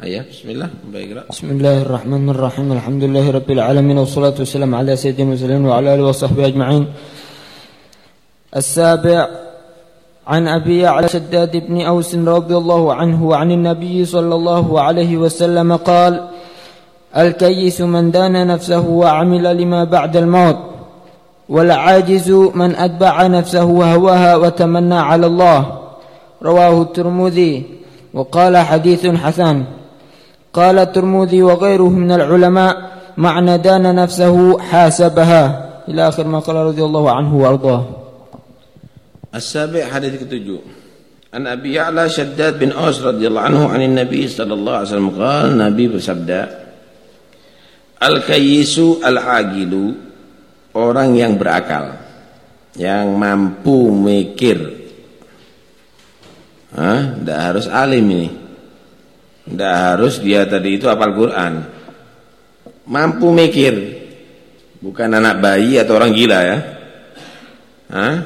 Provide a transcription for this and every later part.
Ayah, bismillah, baiklah. Bismillahirrahmanirrahim. Alhamdulillahi rabbil alamin wassalatu wassalamu ala sayyidina Muhammadin wa ala alihi wa sahbihi ajma'in. السابع عن أبي يعلى شداد بن أوس رضي الله عنه وعن النبي صلى الله عليه وسلم قال الكيس من دان نفسه وعمل لما بعد الموت والعاجز من أتبع نفسه وهواها وتمنى على الله رواه الترمذي وقال حديث حسن قال الترمذي وغيره من العلماء معنى دان نفسه حاسبها إلى آخر ما قال رضي الله عنه وأرضاه السابع حديث ketujuh An Abi Ya'la Shaddad bin Aus radhiyallahu anhu anin Nabi sallallahu alaihi wasallam qala Nabi bersabda Al kayyisu al agilu orang yang berakal yang mampu mikir Hah, tidak harus alim ini. Tidak harus dia tadi itu hafal Quran. Mampu mikir. Bukan anak bayi atau orang gila ya. Hah?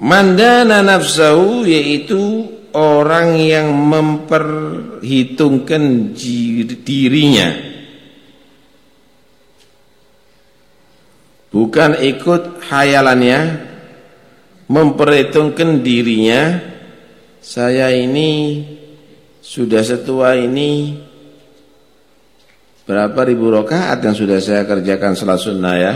Mandana nafsahu yaitu orang yang memperhitungkan dirinya. Bukan ikut hayalannya, memperhitungkan dirinya saya ini sudah setua ini berapa ribu rakaat yang sudah saya kerjakan salat sunnah ya?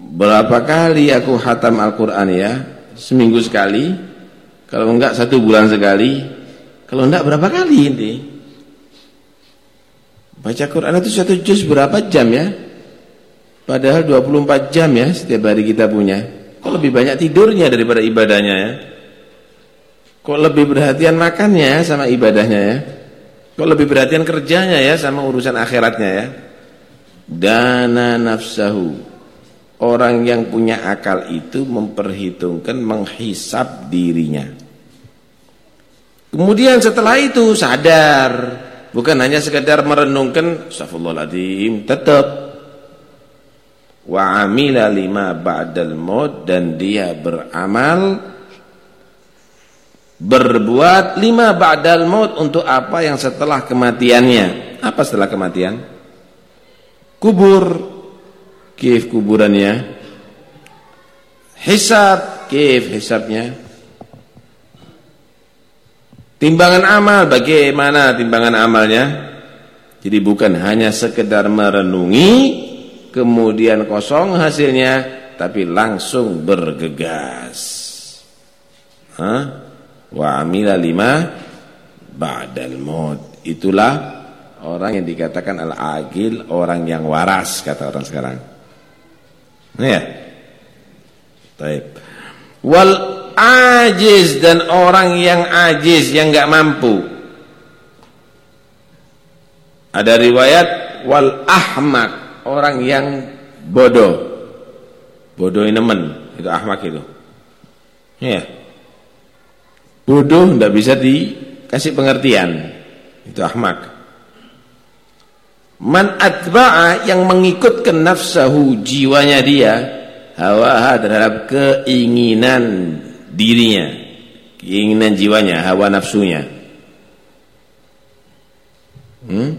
Berapa kali aku hatam Al-Quran ya? Seminggu sekali. Kalau enggak satu bulan sekali. Kalau enggak berapa kali ini? Baca Quran itu satu juz berapa jam ya? Padahal 24 jam ya setiap hari kita punya. Kok lebih banyak tidurnya daripada ibadahnya ya? Kok lebih perhatian makannya ya sama ibadahnya ya? Kok lebih perhatian kerjanya ya sama urusan akhiratnya ya? Dana nafsahu. Orang yang punya akal itu memperhitungkan, menghisap dirinya. Kemudian setelah itu sadar, bukan hanya sekedar merenungkan, astagfirullahaladzim, tetap wa amila lima ba'dal maut dan dia beramal berbuat lima ba'dal maut untuk apa yang setelah kematiannya? Apa setelah kematian? Kubur. Kif kuburannya. Hisab. Kif hisabnya. Timbangan amal. Bagaimana timbangan amalnya? Jadi bukan hanya sekedar merenungi kemudian kosong hasilnya tapi langsung bergegas. Hah? Wa amila lima ba'dal maut itulah orang yang dikatakan al-agil orang yang waras kata orang sekarang ya Taib. wal ajiz dan orang yang ajiz yang enggak mampu ada riwayat wal ahmak orang yang bodoh. Bodoh nemen, itu ahmak itu. Ya. Bodoh tidak bisa dikasih pengertian. Itu ahmak. Man atba'a yang mengikutkan nafsahu jiwanya dia hawa terhadap keinginan dirinya, keinginan jiwanya, hawa nafsunya. Hmm?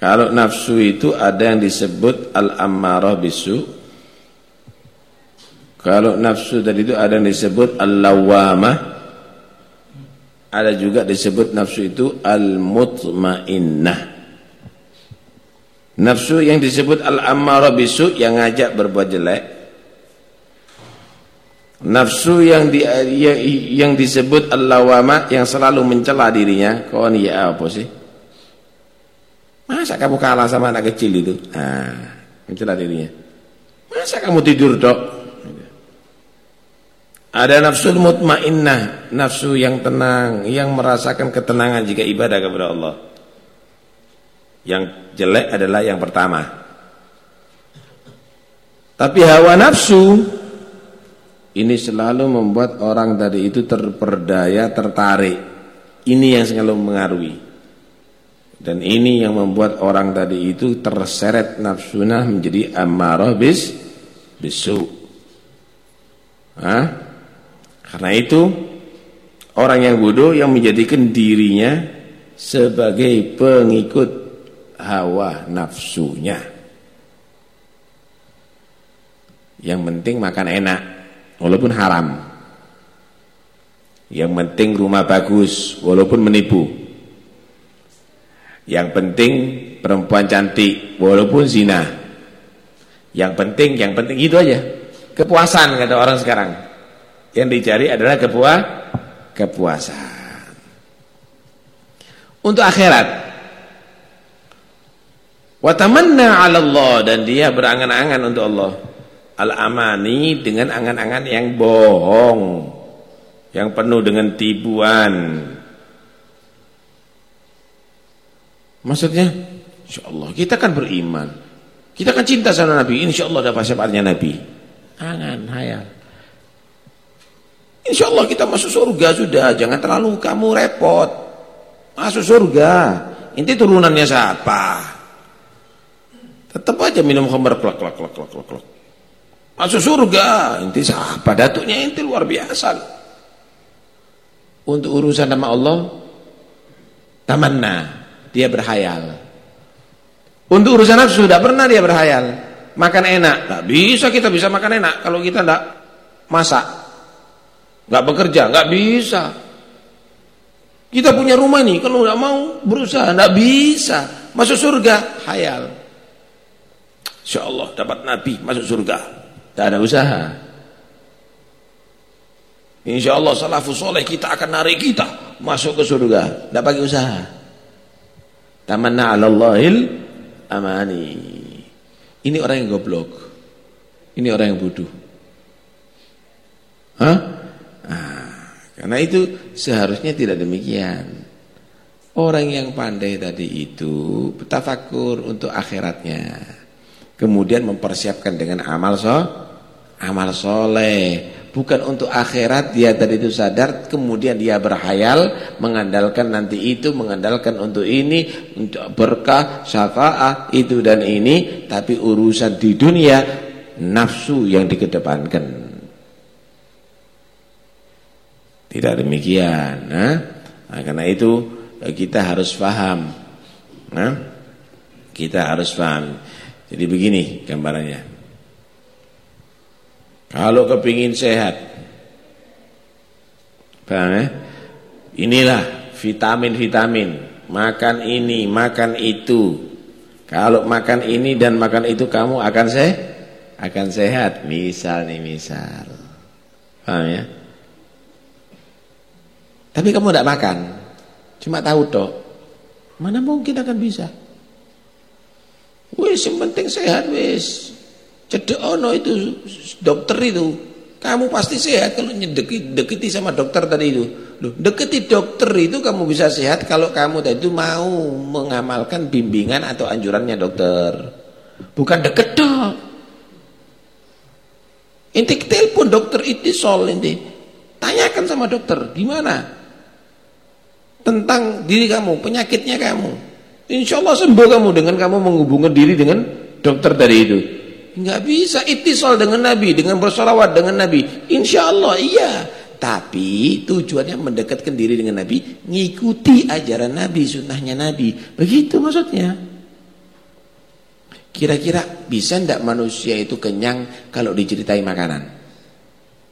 Kalau nafsu itu ada yang disebut al-ammarah bisu. Kalau nafsu tadi itu ada yang disebut al-lawamah. Ada juga disebut nafsu itu al-mutmainnah. Nafsu yang disebut al-ammarah bisu yang ngajak berbuat jelek. Nafsu yang di, yang, yang disebut al-lawamah yang selalu mencela dirinya. Kau ya apa sih? Masa kamu kalah sama anak kecil itu? Nah, itulah dirinya. Masa kamu tidur, Dok? Ada nafsu mutmainnah, nafsu yang tenang, yang merasakan ketenangan jika ibadah kepada Allah. Yang jelek adalah yang pertama. Tapi hawa nafsu ini selalu membuat orang tadi itu terperdaya, tertarik. Ini yang selalu mengaruhi. Dan ini yang membuat orang tadi itu terseret nafsunah menjadi amarah bis bisu. Hah? Karena itu Orang yang bodoh yang menjadikan dirinya sebagai pengikut hawa nafsunya. Yang penting makan enak walaupun haram. Yang penting rumah bagus walaupun menipu. Yang penting perempuan cantik walaupun zina. Yang penting, yang penting itu aja. Kepuasan kata orang sekarang. Yang dicari adalah kepuas kepuasan. Untuk akhirat. Wa tamanna 'ala Allah dan dia berangan-angan untuk Allah. Al-amani dengan angan-angan yang bohong. Yang penuh dengan tipuan. Maksudnya, insyaallah kita kan beriman. Kita kan cinta sama Nabi, insyaallah dapat syafaatnya Nabi. Angan, hayal. Insyaallah kita masuk surga sudah, jangan terlalu kamu repot. Masuk surga. Inti turunannya siapa? Tetap aja minum khamar klak klak klak klak klak. Masuk surga. Inti siapa? Datuknya inti luar biasa. Untuk urusan nama Allah tamanna, dia berhayal. Untuk urusan nafsu tidak pernah dia berhayal. Makan enak, tak bisa kita bisa makan enak kalau kita tidak masak. Nggak bekerja, nggak bisa. Kita punya rumah nih, kalau nggak mau berusaha, nggak bisa. Masuk surga, hayal. Insya Allah dapat Nabi masuk surga. Tak ada usaha. Insya Allah salafus soleh kita akan narik kita masuk ke surga. Tidak pakai usaha. Tamanna ala Allahil amani. Ini orang yang goblok. Ini orang yang bodoh. Hah? Karena itu seharusnya tidak demikian. Orang yang pandai tadi itu tafakur untuk akhiratnya. Kemudian mempersiapkan dengan amal so, amal soleh bukan untuk akhirat dia tadi itu sadar kemudian dia berhayal mengandalkan nanti itu mengandalkan untuk ini untuk berkah syafaat itu dan ini tapi urusan di dunia nafsu yang dikedepankan tidak demikian nah, nah karena itu kita harus paham nah kita harus paham jadi begini gambarannya kalau kepingin sehat, paham ya? Inilah vitamin-vitamin, makan ini, makan itu. Kalau makan ini dan makan itu kamu akan sehat, akan sehat. Misal nih misal, paham ya? Tapi kamu tidak makan, cuma tahu toh, mana mungkin akan bisa? Wis, yang penting sehat wis. Cedek ono itu dokter itu. Kamu pasti sehat kalau nyedeki deketi sama dokter tadi itu. Loh, deketi dokter itu kamu bisa sehat kalau kamu tadi itu mau mengamalkan bimbingan atau anjurannya dokter. Bukan deket dok. Inti telepon dokter itu sol inti. Tanyakan sama dokter, gimana? Tentang diri kamu, penyakitnya kamu. Insya Allah sembuh kamu dengan kamu menghubungkan diri dengan dokter tadi itu. Enggak bisa itisal dengan Nabi, dengan bersolawat dengan Nabi. Insya Allah iya. Tapi tujuannya mendekatkan diri dengan Nabi, ngikuti ajaran Nabi, sunnahnya Nabi. Begitu maksudnya. Kira-kira bisa ndak manusia itu kenyang kalau diceritai makanan?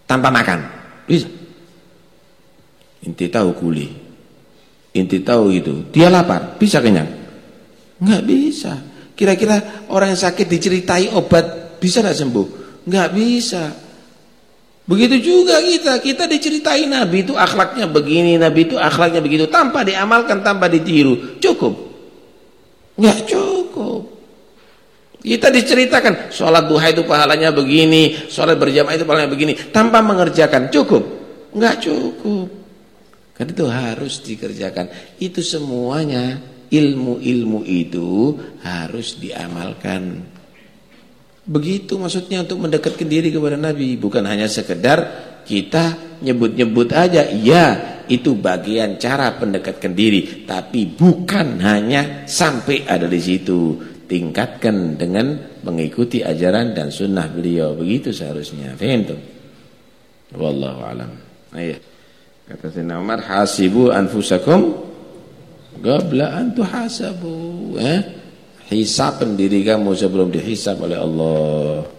Tanpa makan? Bisa. Inti tahu kuli. Inti tahu itu. Dia lapar, bisa kenyang? Enggak bisa. Kira-kira orang yang sakit diceritai obat bisa nggak sembuh? Nggak bisa. Begitu juga kita, kita diceritai Nabi itu akhlaknya begini, Nabi itu akhlaknya begitu, tanpa diamalkan, tanpa ditiru, cukup? Nggak cukup. Kita diceritakan sholat duha itu pahalanya begini, sholat berjamaah itu pahalanya begini, tanpa mengerjakan, cukup? Nggak cukup. Kan itu harus dikerjakan. Itu semuanya ilmu-ilmu itu harus diamalkan. Begitu maksudnya untuk mendekatkan diri kepada Nabi, bukan hanya sekedar kita nyebut-nyebut aja. Iya, itu bagian cara pendekatkan diri, tapi bukan hanya sampai ada di situ. Tingkatkan dengan mengikuti ajaran dan sunnah beliau. Begitu seharusnya. Faham tuh? Kata Sayyidina Umar, hasibu anfusakum qabla an tuhasabu. Eh? Hisab diri kamu sebelum dihisab oleh Allah.